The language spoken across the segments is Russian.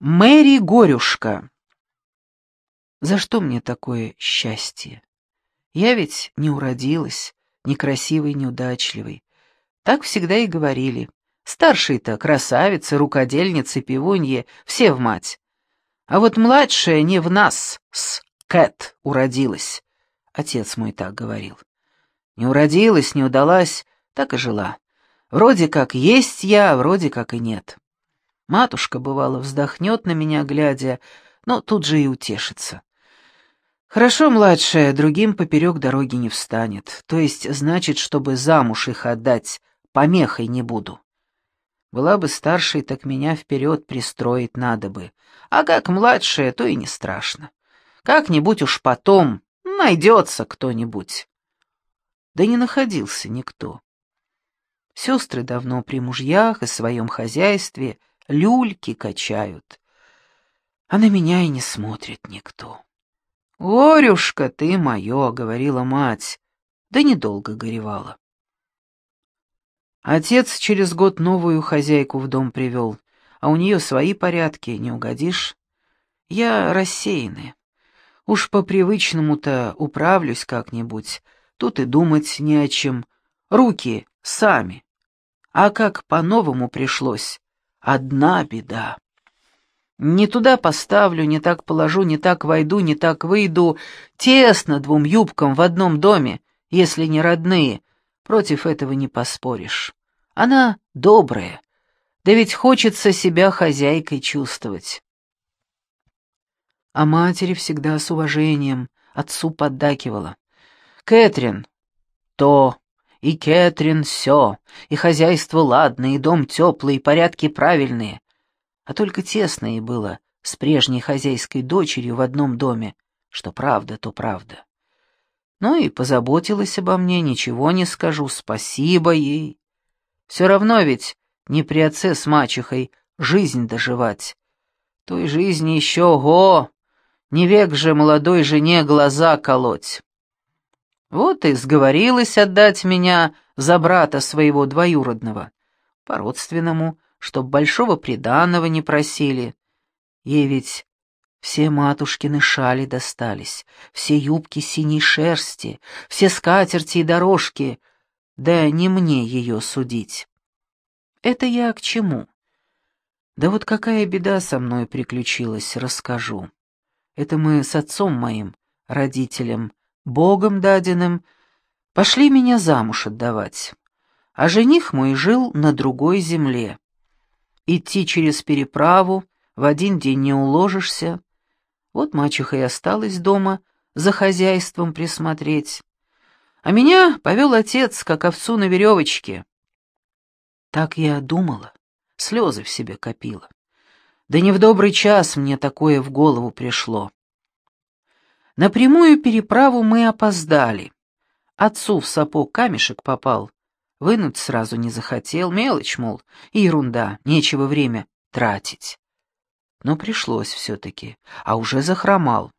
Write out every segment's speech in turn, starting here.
Мэри Горюшка. За что мне такое счастье? Я ведь не уродилась, некрасивой, неудачливой. Так всегда и говорили. Старшие-то красавицы, рукодельницы, пивуньи, все в мать. А вот младшая не в нас, с Кэт, уродилась. Отец мой так говорил. Не уродилась, не удалась, так и жила. Вроде как есть я, вроде как и нет. Матушка, бывало, вздохнет на меня, глядя, но тут же и утешится. Хорошо, младшая, другим поперек дороги не встанет. То есть, значит, чтобы замуж их отдать, помехой не буду. Была бы старшей, так меня вперед пристроить надо бы. А как младшая, то и не страшно. Как-нибудь уж потом найдется кто-нибудь. Да не находился никто. Сестры давно при мужьях и своем хозяйстве — люльки качают. А на меня и не смотрит никто. «Горюшка ты мое», — говорила мать, да недолго горевала. Отец через год новую хозяйку в дом привел, а у нее свои порядки, не угодишь. Я рассеянная. Уж по привычному-то управлюсь как-нибудь, тут и думать не о чем. Руки сами. А как по-новому пришлось, Одна беда. Не туда поставлю, не так положу, не так войду, не так выйду. Тесно двум юбкам в одном доме, если не родные. Против этого не поспоришь. Она добрая, да ведь хочется себя хозяйкой чувствовать. А матери всегда с уважением отцу поддакивала. «Кэтрин, то, и Кэтрин все, и хозяйство ладное, и дом теплый, и порядки правильные. А только тесно ей было с прежней хозяйской дочерью в одном доме, что правда, то правда. Ну и позаботилась обо мне, ничего не скажу, спасибо ей. Все равно ведь не при отце с мачехой жизнь доживать. Той жизни еще, го, не век же молодой жене глаза колоть. Вот и сговорилась отдать меня за брата своего двоюродного. По-родственному, чтоб большого приданого не просили. Ей ведь все матушкины шали достались, все юбки синей шерсти, все скатерти и дорожки. Да не мне ее судить. Это я к чему? Да вот какая беда со мной приключилась, расскажу. Это мы с отцом моим, родителем, Богом даденным, пошли меня замуж отдавать. А жених мой жил на другой земле. Идти через переправу в один день не уложишься. Вот мачеха и осталась дома за хозяйством присмотреть. А меня повел отец, как овцу на веревочке. Так я думала, слезы в себе копила. Да не в добрый час мне такое в голову пришло. На прямую переправу мы опоздали. Отцу в сапог камешек попал. Вынуть сразу не захотел, мелочь, мол, и ерунда, нечего время тратить. Но пришлось все-таки, а уже захромал.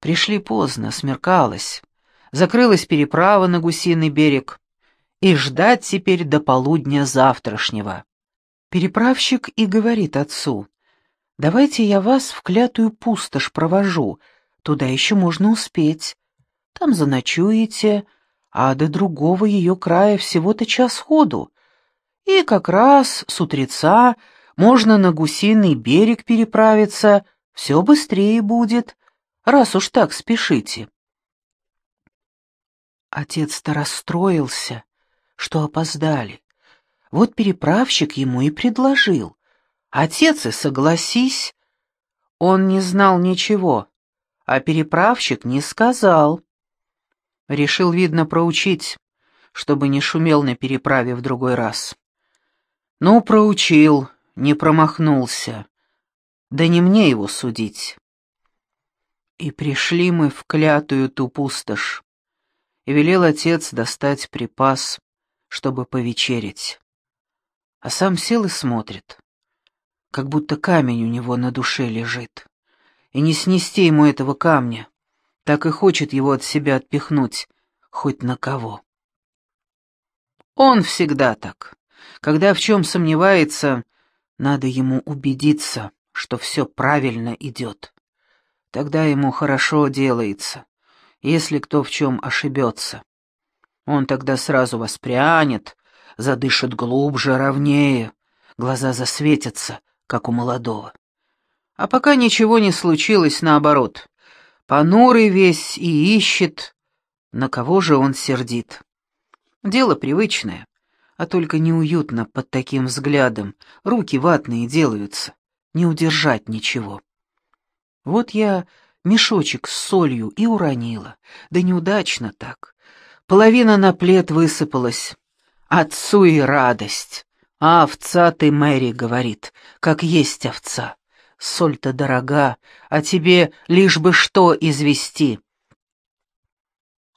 Пришли поздно, смеркалось. Закрылась переправа на гусиный берег. И ждать теперь до полудня завтрашнего. Переправщик и говорит отцу, «Давайте я вас в клятую пустошь провожу», Туда еще можно успеть. Там заночуете, а до другого ее края всего-то час ходу. И как раз с утреца можно на гусиный берег переправиться, все быстрее будет, раз уж так спешите. Отец-то расстроился, что опоздали. Вот переправщик ему и предложил. Отец и согласись. Он не знал ничего, а переправщик не сказал. Решил, видно, проучить, чтобы не шумел на переправе в другой раз. Ну, проучил, не промахнулся. Да не мне его судить. И пришли мы в клятую ту пустошь, и велел отец достать припас, чтобы повечерить. А сам сел и смотрит, как будто камень у него на душе лежит и не снести ему этого камня. Так и хочет его от себя отпихнуть, хоть на кого. Он всегда так. Когда в чем сомневается, надо ему убедиться, что все правильно идет. Тогда ему хорошо делается, если кто в чем ошибется. Он тогда сразу воспрянет, задышит глубже, ровнее, глаза засветятся, как у молодого. А пока ничего не случилось, наоборот. Понурый весь и ищет, на кого же он сердит. Дело привычное, а только неуютно под таким взглядом, руки ватные делаются, не удержать ничего. Вот я мешочек с солью и уронила, да неудачно так. Половина на плед высыпалась. Отцу и радость. А овца ты, Мэри, говорит, как есть овца. Соль-то дорога, а тебе лишь бы что извести.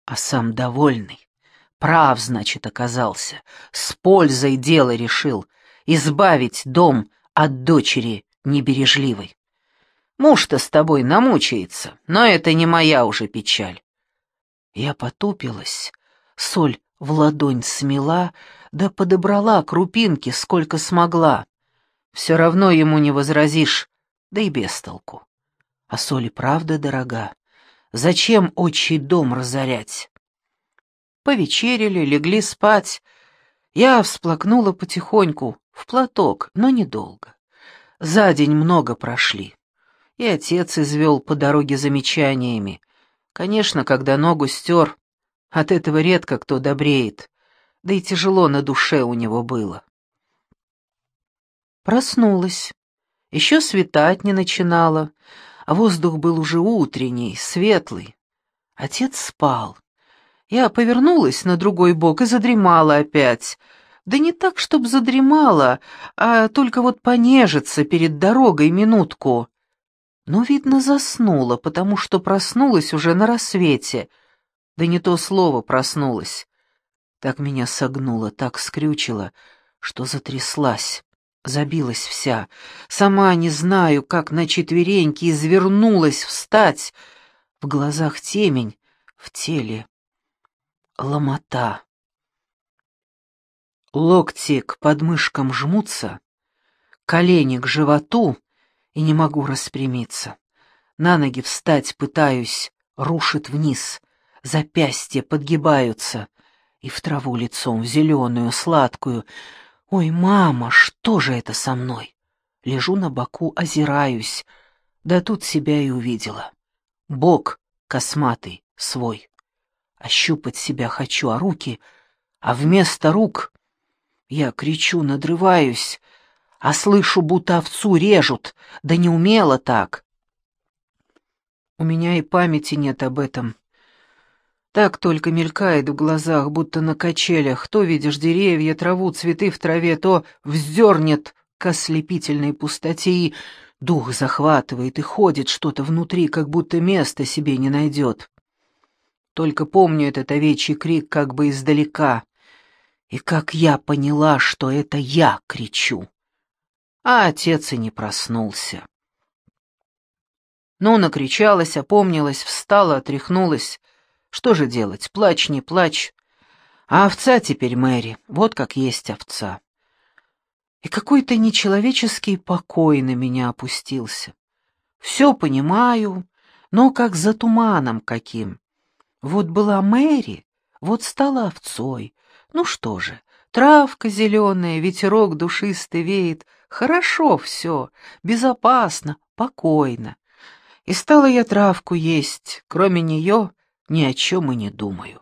А сам довольный. Прав, значит, оказался. С пользой дело решил. Избавить дом от дочери небережливой. Муж-то с тобой намучается, но это не моя уже печаль. Я потупилась, соль в ладонь смела, да подобрала крупинки, сколько смогла. Все равно ему не возразишь, да и без толку. А соль и правда дорога. Зачем отчий дом разорять? Повечерили, легли спать. Я всплакнула потихоньку, в платок, но недолго. За день много прошли. И отец извел по дороге замечаниями. Конечно, когда ногу стер, от этого редко кто добреет, да и тяжело на душе у него было. Проснулась. Еще светать не начинало, а воздух был уже утренний, светлый. Отец спал. Я повернулась на другой бок и задремала опять. Да не так, чтоб задремала, а только вот понежиться перед дорогой минутку но, видно, заснула, потому что проснулась уже на рассвете. Да не то слово проснулась. Так меня согнуло, так скрючило, что затряслась, забилась вся. Сама не знаю, как на четвереньки извернулась встать. В глазах темень, в теле ломота. Локти к подмышкам жмутся, колени к животу — и не могу распрямиться. На ноги встать пытаюсь, рушит вниз, запястья подгибаются, и в траву лицом, в зеленую, сладкую. Ой, мама, что же это со мной? Лежу на боку, озираюсь, да тут себя и увидела. Бок косматый, свой. Ощупать себя хочу, а руки... А вместо рук я кричу, надрываюсь, а слышу, будто овцу режут, да не умело так. У меня и памяти нет об этом. Так только мелькает в глазах, будто на качелях. То видишь деревья, траву, цветы в траве, то вздернет к ослепительной пустоте, и дух захватывает, и ходит что-то внутри, как будто места себе не найдет. Только помню этот овечий крик как бы издалека, и как я поняла, что это я кричу а отец и не проснулся. Ну, накричалась, опомнилась, встала, отряхнулась. Что же делать, плачь, не плачь. А овца теперь Мэри, вот как есть овца. И какой-то нечеловеческий покой на меня опустился. Все понимаю, но как за туманом каким. Вот была Мэри, вот стала овцой. Ну что же, травка зеленая, ветерок душистый веет — Хорошо все, безопасно, покойно. И стала я травку есть, кроме нее ни о чем и не думаю.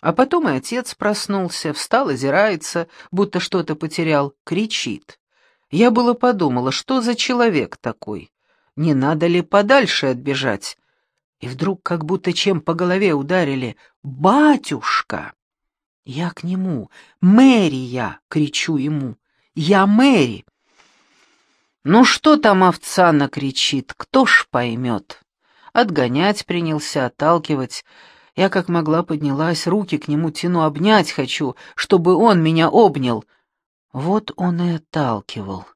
А потом и отец проснулся, встал, озирается, будто что-то потерял, кричит. Я было подумала, что за человек такой? Не надо ли подальше отбежать? И вдруг как будто чем по голове ударили. «Батюшка!» Я к нему. «Мэри я!» — кричу ему. Я Мэри. Ну что там овца накричит, кто ж поймет? Отгонять принялся, отталкивать. Я как могла поднялась, руки к нему тяну, обнять хочу, чтобы он меня обнял. Вот он и отталкивал.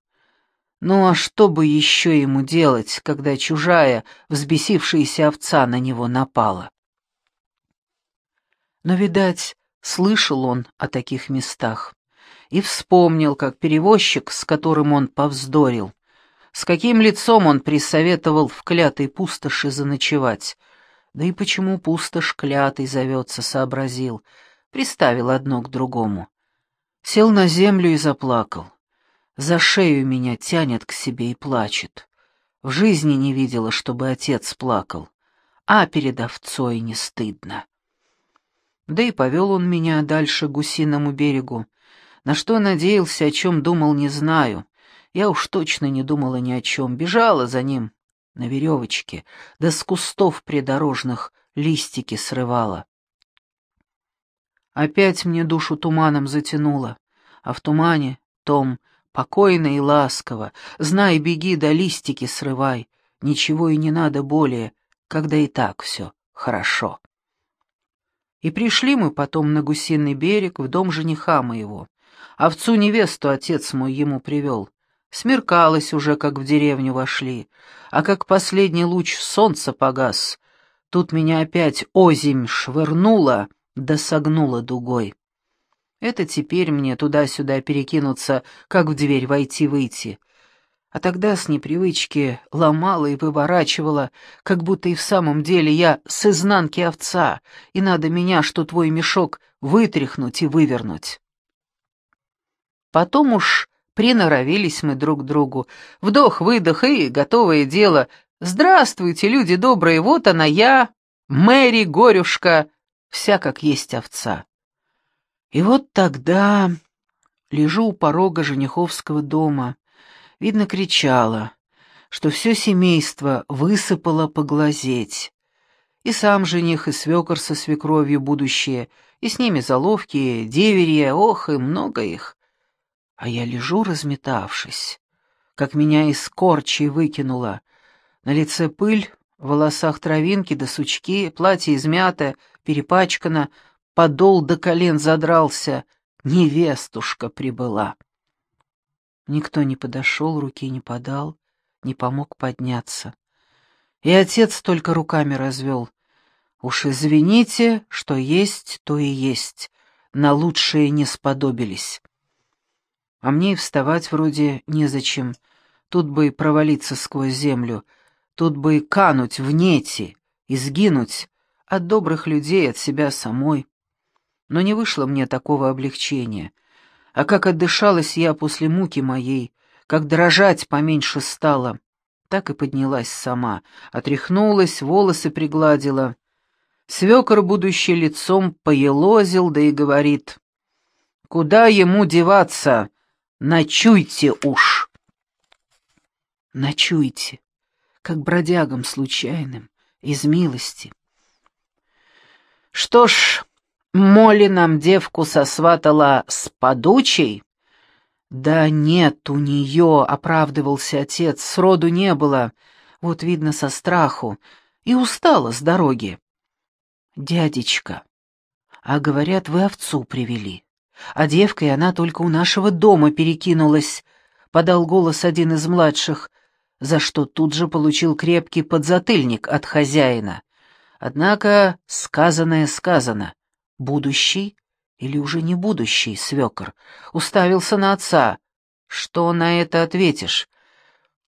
Ну а что бы еще ему делать, когда чужая, взбесившаяся овца на него напала? Но, видать, слышал он о таких местах и вспомнил, как перевозчик, с которым он повздорил, С каким лицом он присоветовал в клятой пустоши заночевать? Да и почему пустошь клятой зовется, сообразил. Приставил одно к другому. Сел на землю и заплакал. За шею меня тянет к себе и плачет. В жизни не видела, чтобы отец плакал, а перед овцой не стыдно. Да и повел он меня дальше к гусиному берегу. На что надеялся, о чем думал, не знаю. Я уж точно не думала ни о чем, бежала за ним на веревочке, да с кустов придорожных листики срывала. Опять мне душу туманом затянуло, а в тумане том покойно и ласково, знай, беги да листики срывай, ничего и не надо более, когда и так все хорошо. И пришли мы потом на гусиный берег в дом жениха моего. Овцу невесту отец мой ему привел. Смеркалось уже, как в деревню вошли, а как последний луч солнца погас, тут меня опять озимь швырнула да согнула дугой. Это теперь мне туда-сюда перекинуться, как в дверь войти-выйти. А тогда с непривычки ломала и выворачивала, как будто и в самом деле я с изнанки овца, и надо меня, что твой мешок, вытряхнуть и вывернуть. Потом уж приноровились мы друг к другу. Вдох-выдох и готовое дело. «Здравствуйте, люди добрые, вот она я, Мэри Горюшка, вся как есть овца». И вот тогда лежу у порога жениховского дома. Видно, кричала, что все семейство высыпало поглазеть. И сам жених, и свекор со свекровью будущее, и с ними заловки, деверья, ох, и много их. А я лежу, разметавшись, как меня из корчей выкинуло. На лице пыль, в волосах травинки да сучки, платье измято, перепачкано, подол до колен задрался, невестушка прибыла. Никто не подошел, руки не подал, не помог подняться. И отец только руками развел. Уж извините, что есть, то и есть, на лучшее не сподобились. А мне и вставать вроде незачем, тут бы и провалиться сквозь землю, тут бы и кануть в нети, и сгинуть от добрых людей, от себя самой но не вышло мне такого облегчения. А как отдышалась я после муки моей, как дрожать поменьше стало, так и поднялась сама, отряхнулась, волосы пригладила. Свекор, будущий лицом, поелозил, да и говорит, «Куда ему деваться? Ночуйте уж!» «Ночуйте, как бродягам случайным, из милости». Что ж, Молли нам девку сосватала с подучей? Да нет у нее, оправдывался отец, сроду не было. Вот видно со страху. И устала с дороги. Дядечка, а говорят, вы овцу привели. А девка и она только у нашего дома перекинулась, подал голос один из младших, за что тут же получил крепкий подзатыльник от хозяина. Однако сказанное сказано будущий или уже не будущий свекор, уставился на отца. Что на это ответишь?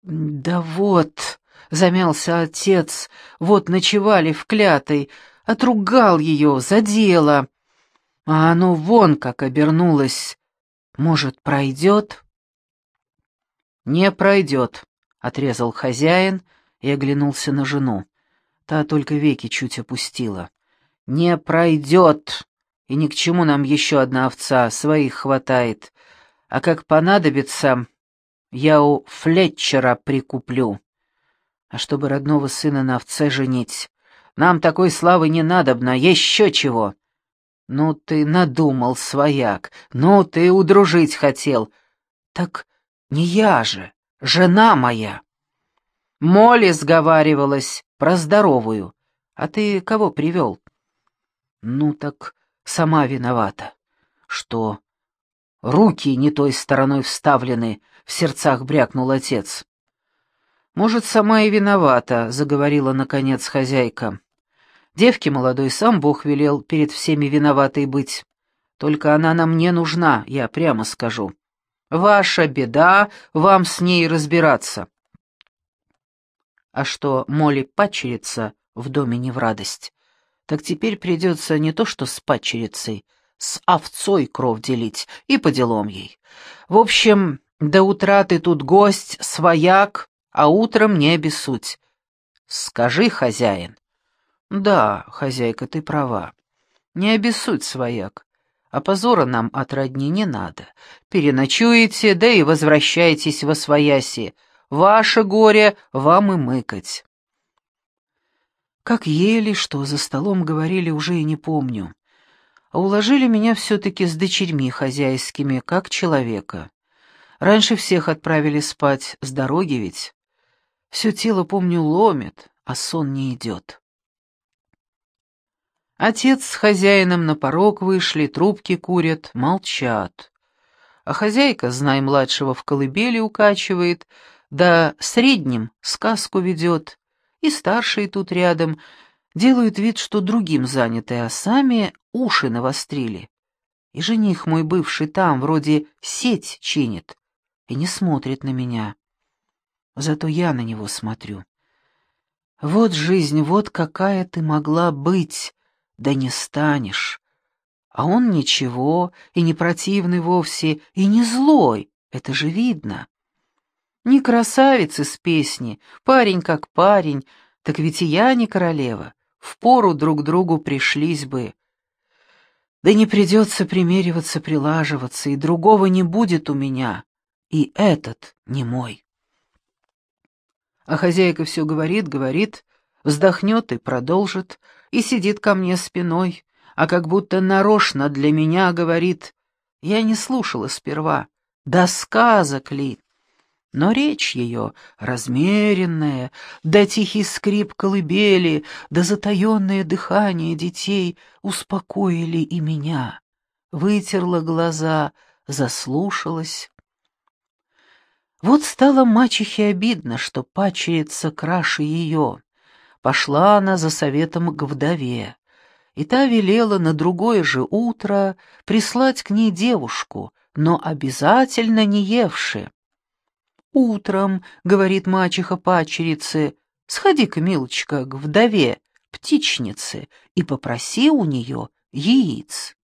«Да вот», — замялся отец, — «вот ночевали в клятой, отругал ее за дело. А оно вон как обернулось. Может, пройдет?» «Не пройдет», — отрезал хозяин и оглянулся на жену. Та только веки чуть опустила. «Не пройдет, и ни к чему нам еще одна овца, своих хватает. А как понадобится, я у Флетчера прикуплю. А чтобы родного сына на овце женить, нам такой славы не надобно, еще чего». «Ну ты надумал, свояк, ну ты удружить хотел. Так не я же, жена моя». Молли сговаривалась про здоровую. А ты кого привел? Ну так сама виновата. Что? Руки не той стороной вставлены, в сердцах брякнул отец. Может, сама и виновата, заговорила наконец хозяйка. Девке молодой сам Бог велел перед всеми виноватой быть. Только она нам не нужна, я прямо скажу. Ваша беда, вам с ней разбираться. А что Молли падчерица в доме не в радость, так теперь придется не то что с падчерицей, с овцой кровь делить и по делам ей. В общем, до утра ты тут гость, свояк, а утром не обессудь. Скажи, хозяин. Да, хозяйка, ты права. Не обессудь, свояк. А позора нам от родни не надо. Переночуете, да и возвращайтесь во свояси. Ваше горе вам и мыкать. Как ели, что за столом говорили, уже и не помню. А уложили меня все-таки с дочерьми хозяйскими, как человека. Раньше всех отправили спать, с дороги ведь. Все тело, помню, ломит, а сон не идет. Отец с хозяином на порог вышли, трубки курят, молчат. А хозяйка, знай младшего, в колыбели укачивает, да средним сказку ведет, и старшие тут рядом делают вид, что другим заняты, а сами уши навострили. И жених мой бывший там вроде сеть чинит и не смотрит на меня. Зато я на него смотрю. Вот жизнь, вот какая ты могла быть, да не станешь. А он ничего, и не противный вовсе, и не злой, это же видно. Не красавец из песни, парень как парень, так ведь и я не королева, впору друг другу пришлись бы. Да не придется примериваться, прилаживаться, и другого не будет у меня, и этот не мой. А хозяйка все говорит, говорит, вздохнет и продолжит, и сидит ко мне спиной, а как будто нарочно для меня говорит. Я не слушала сперва, да сказок ли. Но речь ее, размеренная, да тихий скрип колыбели, да затаенное дыхание детей успокоили и меня. Вытерла глаза, заслушалась. Вот стало мачехе обидно, что пачерица краше ее. Пошла она за советом к вдове, и та велела на другое же утро прислать к ней девушку, но обязательно не евши. «Утром, — говорит мачеха пачерице, — сходи-ка, милочка, к вдове, птичнице, и попроси у нее яиц».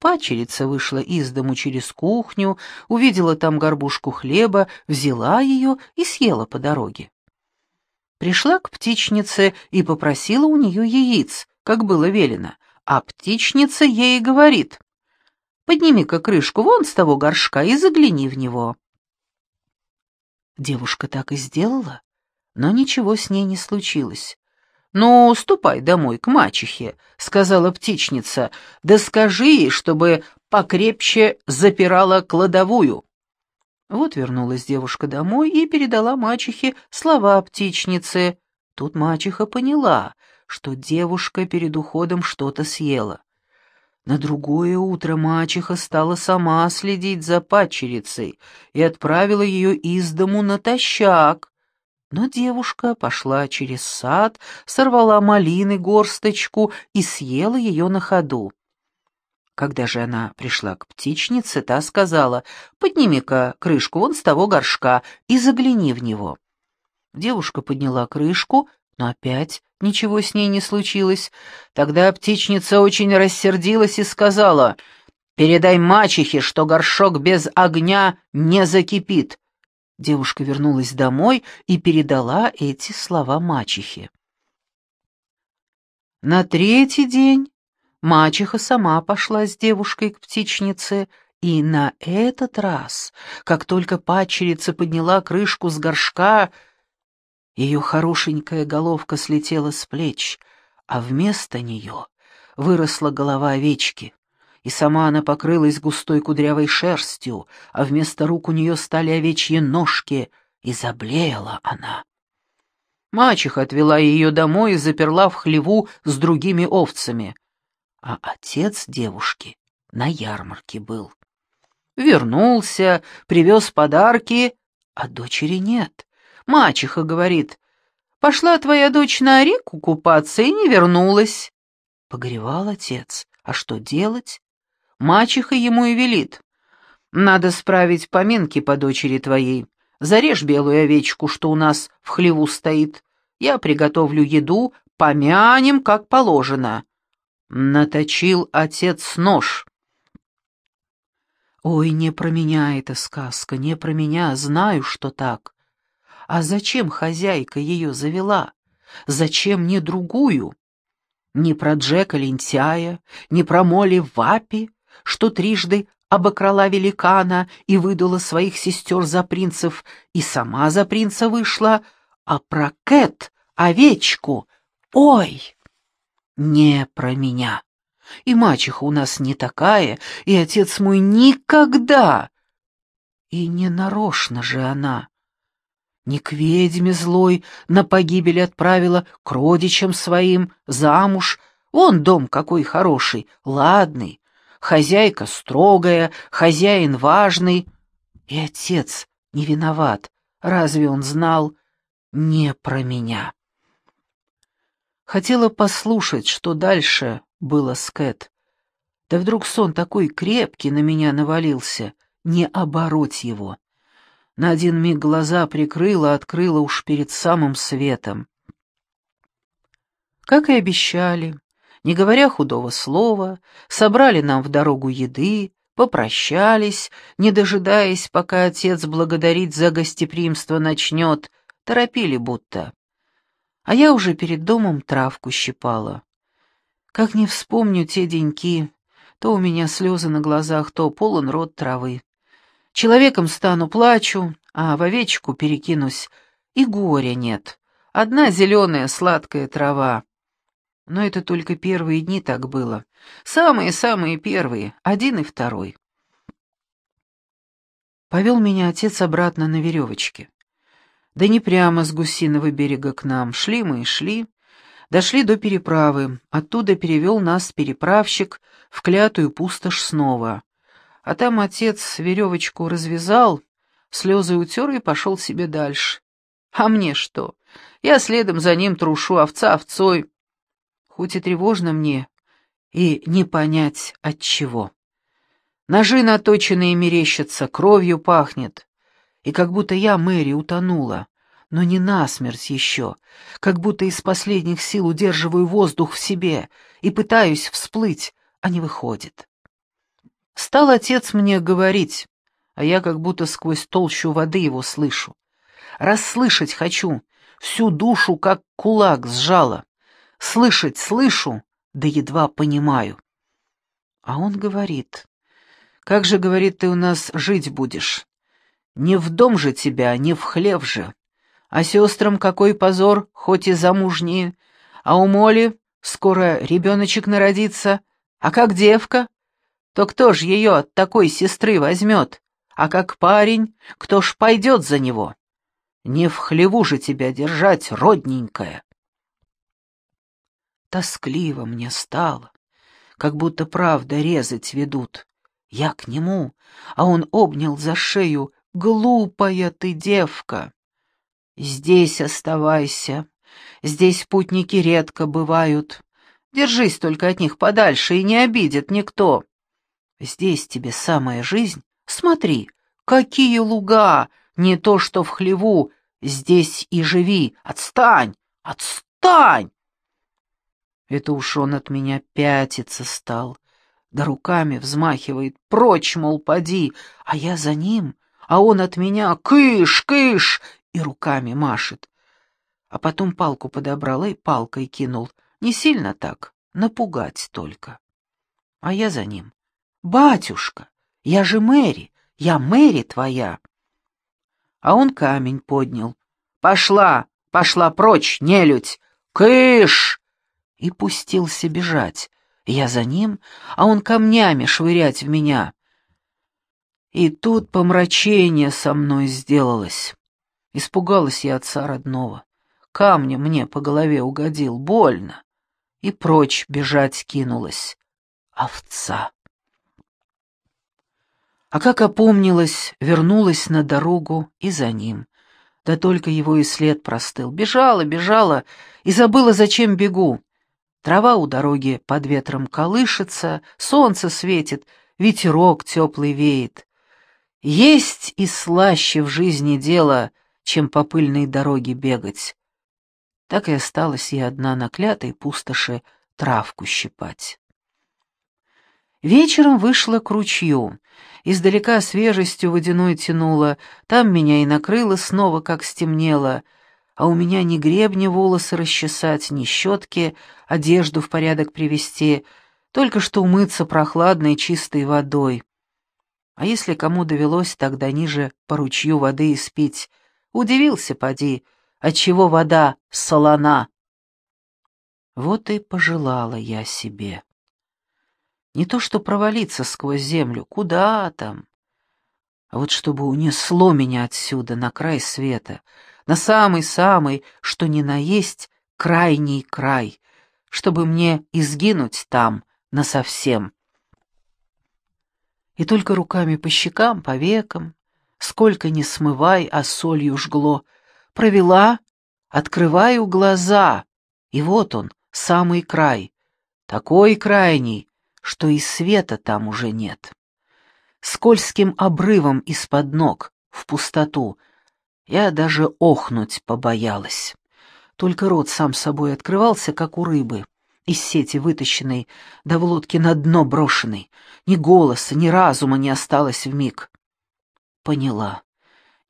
Пачерица вышла из дому через кухню, увидела там горбушку хлеба, взяла ее и съела по дороге. Пришла к птичнице и попросила у нее яиц, как было велено, а птичница ей говорит, «Подними-ка крышку вон с того горшка и загляни в него». Девушка так и сделала, но ничего с ней не случилось. «Ну, ступай домой к мачехе», — сказала птичница, «да скажи ей, чтобы покрепче запирала кладовую». Вот вернулась девушка домой и передала мачехе слова птичницы. Тут мачеха поняла, что девушка перед уходом что-то съела. На другое утро мачеха стала сама следить за падчерицей и отправила ее из дому натощак. Но девушка пошла через сад, сорвала малины горсточку и съела ее на ходу. Когда же она пришла к птичнице, та сказала, «Подними-ка крышку вон с того горшка и загляни в него». Девушка подняла крышку, но опять ничего с ней не случилось. Тогда птичница очень рассердилась и сказала, «Передай мачехе, что горшок без огня не закипит». Девушка вернулась домой и передала эти слова мачехе. На третий день мачеха сама пошла с девушкой к птичнице, и на этот раз, как только падчерица подняла крышку с горшка, ее хорошенькая головка слетела с плеч, а вместо нее выросла голова овечки, и сама она покрылась густой кудрявой шерстью, а вместо рук у нее стали овечьи ножки, и заблеяла она. Мачеха отвела ее домой и заперла в хлеву с другими овцами, а отец девушки на ярмарке был. Вернулся, привез подарки, а дочери нет. Мачеха говорит, пошла твоя дочь на реку купаться и не вернулась. Погревал отец, а что делать? Мачеха ему и велит. Надо справить поминки по дочери твоей. Зарежь белую овечку, что у нас в хлеву стоит. Я приготовлю еду, помянем, как положено. Наточил отец нож. Ой, не про меня эта сказка, не про меня, знаю, что так. А зачем хозяйка ее завела? Зачем мне другую? Ни про Джека Лентяя, ни про Молли Вапи, что трижды обокрала великана и выдала своих сестер за принцев, и сама за принца вышла, а про Кэт, овечку, ой, не про меня. И мачеха у нас не такая, и отец мой никогда. И не нарочно же она. Не к ведьме злой на погибель отправила, к родичам своим, замуж. Вон дом какой хороший, ладный, хозяйка строгая, хозяин важный. И отец не виноват, разве он знал? Не про меня. Хотела послушать, что дальше было с Кэт. Да вдруг сон такой крепкий на меня навалился, не обороть его. На один миг глаза прикрыла, открыла уж перед самым светом. Как и обещали, не говоря худого слова, собрали нам в дорогу еды, попрощались, не дожидаясь, пока отец благодарить за гостеприимство начнет, торопили будто. А я уже перед домом травку щипала. Как не вспомню те деньки, то у меня слезы на глазах, то полон рот травы. Человеком стану, плачу, а в овечку перекинусь, и горя нет. Одна зеленая сладкая трава. Но это только первые дни так было. Самые-самые первые, один и второй. Повел меня отец обратно на веревочке. Да не прямо с гусиного берега к нам. Шли мы и шли. Дошли до переправы. Оттуда перевел нас переправщик в клятую пустошь снова. А там отец веревочку развязал, слезы утер и пошел себе дальше. А мне что? Я следом за ним трушу овца овцой. Хоть и тревожно мне, и не понять от чего. Ножи наточенные мерещатся, кровью пахнет. И как будто я, Мэри, утонула, но не насмерть еще, как будто из последних сил удерживаю воздух в себе и пытаюсь всплыть, а не выходит. Стал отец мне говорить, а я как будто сквозь толщу воды его слышу. Расслышать хочу, всю душу как кулак сжала. Слышать слышу, да едва понимаю. А он говорит, как же, говорит, ты у нас жить будешь? Не в дом же тебя, не в хлев же. А сестрам какой позор, хоть и замужние. А у Моли скоро ребеночек народится. А как девка? то кто ж ее от такой сестры возьмет? А как парень, кто ж пойдет за него? Не в хлеву же тебя держать, родненькая. Тоскливо мне стало, как будто правда резать ведут. Я к нему, а он обнял за шею. «Глупая ты девка!» «Здесь оставайся. Здесь путники редко бывают. Держись только от них подальше, и не обидит никто. Здесь тебе самая жизнь. Смотри, какие луга, не то что в хлеву. Здесь и живи. Отстань, отстань!» Это уж он от меня пятиться стал. Да руками взмахивает. Прочь, мол, поди. А я за ним, а он от меня «Кыш, кыш!» и руками машет. А потом палку подобрал и палкой кинул. Не сильно так, напугать только. А я за ним. «Батюшка, я же Мэри, я Мэри твоя!» А он камень поднял. «Пошла, пошла прочь, нелюдь! Кыш!» И пустился бежать. Я за ним, а он камнями швырять в меня. И тут помрачение со мной сделалось. Испугалась я отца родного. Камнем мне по голове угодил, больно. И прочь бежать кинулась. Овца. А как опомнилась, вернулась на дорогу и за ним. Да только его и след простыл. Бежала, бежала и забыла, зачем бегу. Трава у дороги под ветром колышется, солнце светит, ветерок теплый веет. Есть и слаще в жизни дело, чем по пыльной дороге бегать. Так и осталась я одна на клятой пустоши травку щипать. Вечером вышла к ручью. Издалека свежестью водяной тянуло, там меня и накрыло снова, как стемнело, а у меня ни гребня волосы расчесать, ни щетки, одежду в порядок привести, только что умыться прохладной чистой водой. А если кому довелось тогда ниже по ручью воды испить, удивился, поди, отчего вода солона. Вот и пожелала я себе. Не то что провалиться сквозь землю, куда там, а вот чтобы унесло меня отсюда на край света, на самый-самый, что ни на есть, крайний край, чтобы мне изгинуть там насовсем. И только руками по щекам, по векам, сколько не смывай, а солью жгло, провела, открываю глаза, и вот он, самый край, такой крайний, что и света там уже нет. Скользким обрывом из-под ног, в пустоту, я даже охнуть побоялась. Только рот сам собой открывался, как у рыбы, из сети вытащенной, да в лодке на дно брошенной. Ни голоса, ни разума не осталось в миг. Поняла,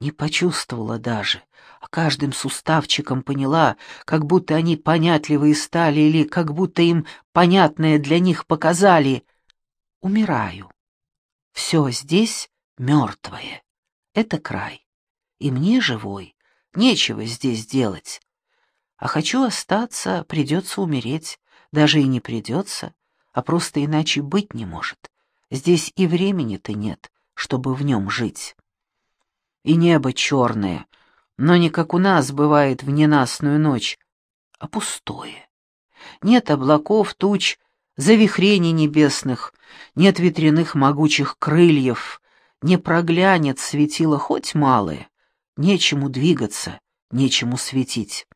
не почувствовала даже, а каждым суставчиком поняла, как будто они понятливые стали или как будто им понятное для них показали. Умираю. Все здесь мертвое. Это край. И мне живой. Нечего здесь делать. А хочу остаться, придется умереть. Даже и не придется, а просто иначе быть не может. Здесь и времени-то нет, чтобы в нем жить. И небо черное — но не как у нас бывает в ненастную ночь, а пустое. Нет облаков, туч, завихрений небесных, нет ветряных могучих крыльев, не проглянет светило хоть малое, нечему двигаться, нечему светить.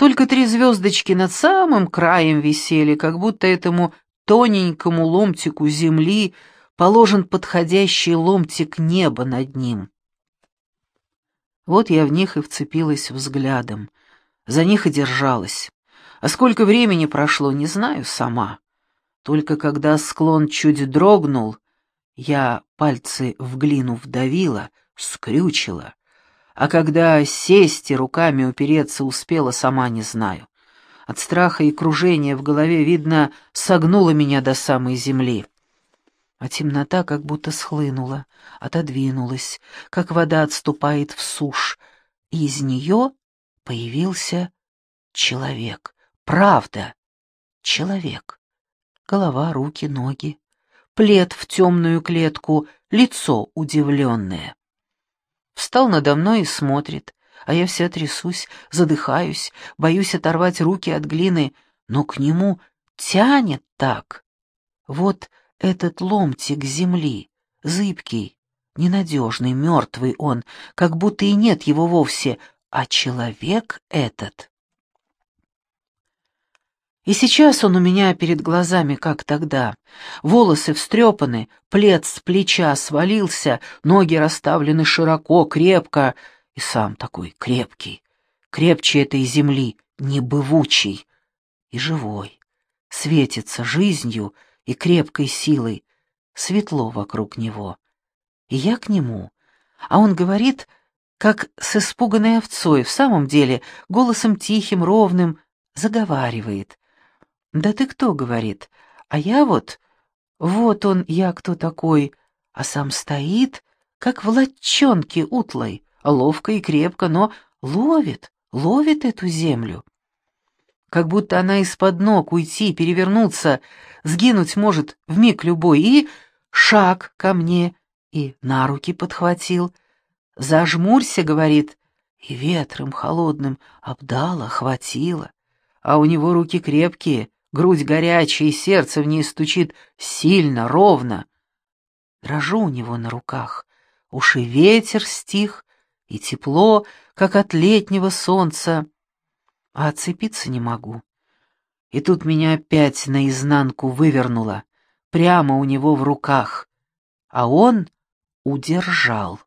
Только три звездочки над самым краем висели, как будто этому тоненькому ломтику земли положен подходящий ломтик неба над ним. Вот я в них и вцепилась взглядом, за них и держалась. А сколько времени прошло, не знаю сама. Только когда склон чуть дрогнул, я пальцы в глину вдавила, скрючила, а когда сесть и руками упереться успела, сама не знаю. От страха и кружения в голове, видно, согнуло меня до самой земли а темнота как будто схлынула, отодвинулась, как вода отступает в сушь, и из нее появился человек. Правда, человек. Голова, руки, ноги, плед в темную клетку, лицо удивленное. Встал надо мной и смотрит, а я вся трясусь, задыхаюсь, боюсь оторвать руки от глины, но к нему тянет так. Вот этот ломтик земли, зыбкий, ненадежный, мертвый он, как будто и нет его вовсе, а человек этот. И сейчас он у меня перед глазами, как тогда. Волосы встрепаны, плед с плеча свалился, ноги расставлены широко, крепко, и сам такой крепкий, крепче этой земли, небывучий и живой, светится жизнью, и крепкой силой. Светло вокруг него. И я к нему. А он говорит, как с испуганной овцой, в самом деле, голосом тихим, ровным, заговаривает. «Да ты кто?» — говорит. «А я вот... Вот он, я кто такой, а сам стоит, как в латчонке утлой, ловко и крепко, но ловит, ловит эту землю как будто она из-под ног уйти, перевернуться, сгинуть может в миг любой, и шаг ко мне, и на руки подхватил. «Зажмурься», — говорит, и ветром холодным обдала, хватило. А у него руки крепкие, грудь горячая, и сердце в ней стучит сильно, ровно. Дрожу у него на руках, уж и ветер стих, и тепло, как от летнего солнца а отцепиться не могу. И тут меня опять наизнанку вывернуло, прямо у него в руках, а он удержал.